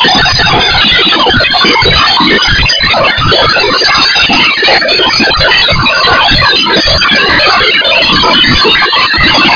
Thank you.